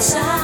so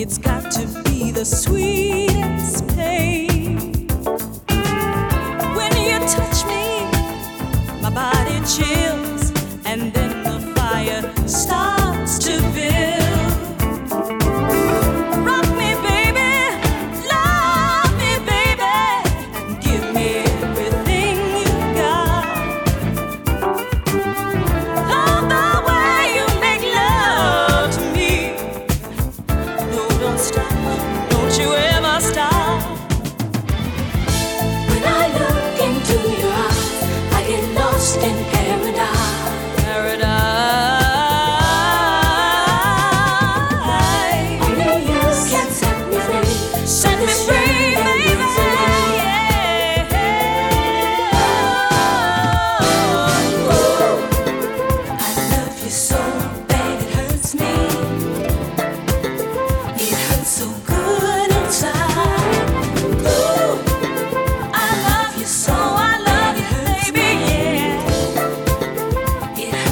It's got and in.